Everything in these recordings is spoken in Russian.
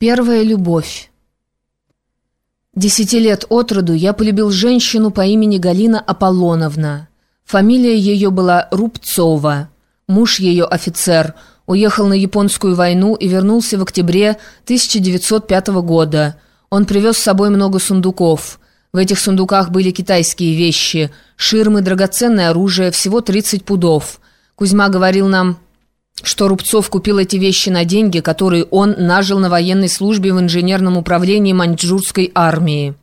Первая любовь. Десяти лет от роду я полюбил женщину по имени Галина Аполлоновна. Фамилия ее была Рубцова. Муж ее, офицер, уехал на японскую войну и вернулся в октябре 1905 года. Он привез с собой много сундуков. В этих сундуках были китайские вещи, ширмы, драгоценное оружие, всего 30 пудов. Кузьма говорил нам что Рубцов купил эти вещи на деньги, которые он нажил на военной службе в инженерном управлении маньчжурской армии.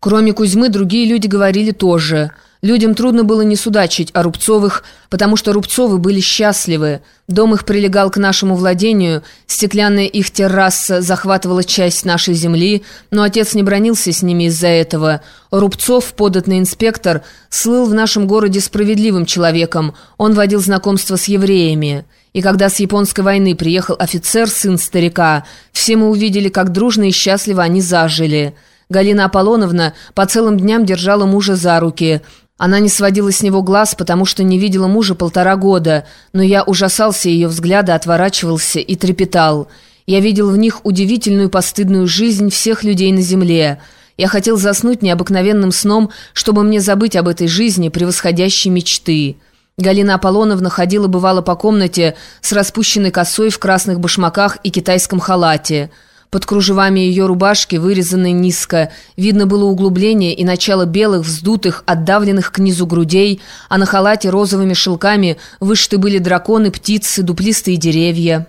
Кроме Кузьмы, другие люди говорили тоже – Людям трудно было не судачить о Рубцовых, потому что Рубцовы были счастливы. Дом их прилегал к нашему владению, стеклянная их терраса захватывала часть нашей земли, но отец не бронился с ними из-за этого. Рубцов, податный инспектор, слыл в нашем городе справедливым человеком, он водил знакомство с евреями. И когда с японской войны приехал офицер, сын старика, все мы увидели, как дружно и счастливо они зажили. Галина Аполлоновна по целым дням держала мужа за руки – она не сводила с него глаз, потому что не видела мужа полтора года, но я ужасался ее взгляда, отворачивался и трепетал. Я видел в них удивительную постыдную жизнь всех людей на земле. Я хотел заснуть необыкновенным сном, чтобы мне забыть об этой жизни, превосходящей мечты. Галина Аполлоновна ходила бывало по комнате с распущенной косой в красных башмаках и китайском халате – под кружевами ее рубашки, вырезанной низко, видно было углубление и начало белых, вздутых, отдавленных к низу грудей, а на халате розовыми шелками вышиты были драконы, птицы, дуплистые деревья.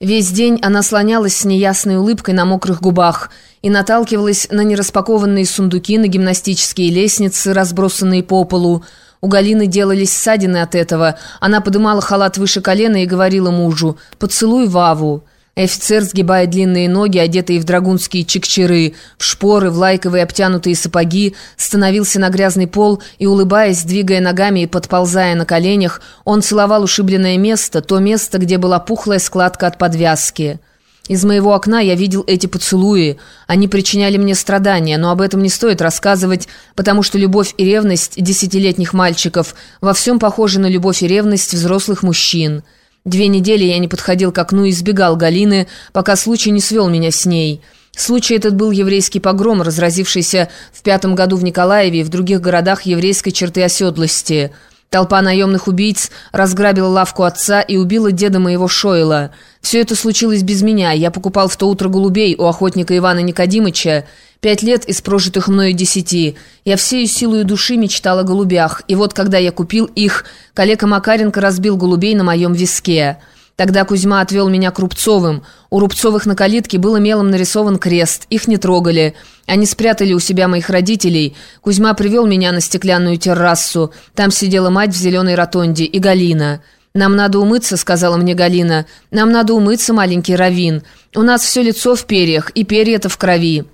Весь день она слонялась с неясной улыбкой на мокрых губах и наталкивалась на нераспакованные сундуки, на гимнастические лестницы, разбросанные по полу. У Галины делались ссадины от этого. Она подымала халат выше колена и говорила мужу «Поцелуй Ваву». Офицер, сгибая длинные ноги, одетые в драгунские чекчеры, в шпоры, в лайковые обтянутые сапоги, становился на грязный пол и, улыбаясь, двигая ногами и подползая на коленях, он целовал ушибленное место, то место, где была пухлая складка от подвязки. Из моего окна я видел эти поцелуи. Они причиняли мне страдания, но об этом не стоит рассказывать, потому что любовь и ревность десятилетних мальчиков во всем похожи на любовь и ревность взрослых мужчин». Две недели я не подходил к окну и избегал Галины, пока случай не свел меня с ней. Случай этот был еврейский погром, разразившийся в пятом году в Николаеве и в других городах еврейской черты оседлости – Толпа наемных убийц разграбила лавку отца и убила деда моего Шойла. Все это случилось без меня. Я покупал в то утро голубей у охотника Ивана Никодимыча. Пять лет из прожитых мною десяти. Я всею силою души мечтал о голубях. И вот, когда я купил их, коллега Макаренко разбил голубей на моем виске. Тогда Кузьма отвел меня к Рубцовым. У Рубцовых на калитке был мелом нарисован крест. Их не трогали. Они спрятали у себя моих родителей. Кузьма привел меня на стеклянную террасу. Там сидела мать в зеленой ротонде и Галина. «Нам надо умыться», — сказала мне Галина. «Нам надо умыться, маленький Равин. У нас все лицо в перьях, и перья-то в крови».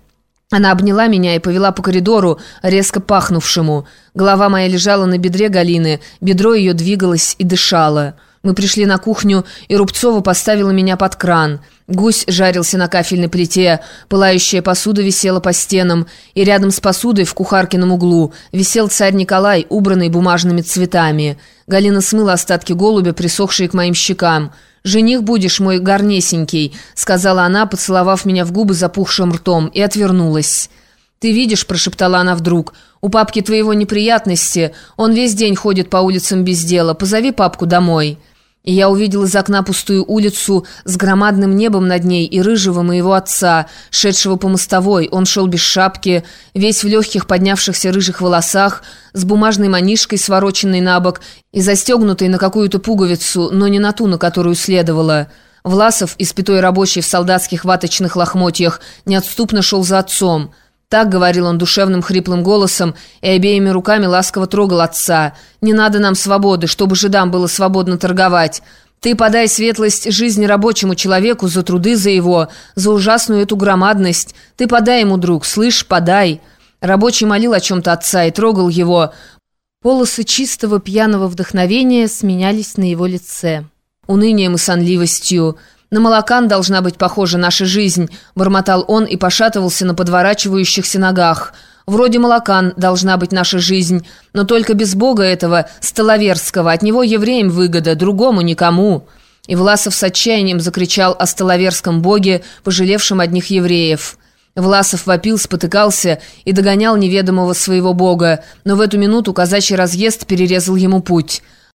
Она обняла меня и повела по коридору, резко пахнувшему. Голова моя лежала на бедре Галины, бедро ее двигалось и дышало. Мы пришли на кухню, и Рубцова поставила меня под кран. Гусь жарился на кафельной плите, пылающая посуда висела по стенам, и рядом с посудой в кухаркином углу висел царь Николай, убранный бумажными цветами. Галина смыла остатки голубя, присохшие к моим щекам. «Жених будешь, мой горнесенький», — сказала она, поцеловав меня в губы запухшим ртом, и отвернулась. «Ты видишь», — прошептала она вдруг, — «у папки твоего неприятности, он весь день ходит по улицам без дела, позови папку домой» и я увидел из окна пустую улицу с громадным небом над ней и рыжего моего отца, шедшего по мостовой. Он шел без шапки, весь в легких поднявшихся рыжих волосах, с бумажной манишкой, свороченной на бок и застегнутой на какую-то пуговицу, но не на ту, на которую следовало. Власов, испятой рабочий в солдатских ваточных лохмотьях, неотступно шел за отцом – так говорил он душевным хриплым голосом и обеими руками ласково трогал отца. «Не надо нам свободы, чтобы жидам было свободно торговать. Ты подай светлость жизни рабочему человеку за труды за его, за ужасную эту громадность. Ты подай ему, друг, слышь, подай». Рабочий молил о чем-то отца и трогал его. Полосы чистого пьяного вдохновения сменялись на его лице. Унынием и сонливостью – «На молокан должна быть похожа наша жизнь», – бормотал он и пошатывался на подворачивающихся ногах. «Вроде молокан должна быть наша жизнь, но только без Бога этого, Столоверского, от него евреям выгода, другому никому». И Власов с отчаянием закричал о столоверском боге, пожалевшем одних евреев. Власов вопил, спотыкался и догонял неведомого своего бога, но в эту минуту казачий разъезд перерезал ему путь –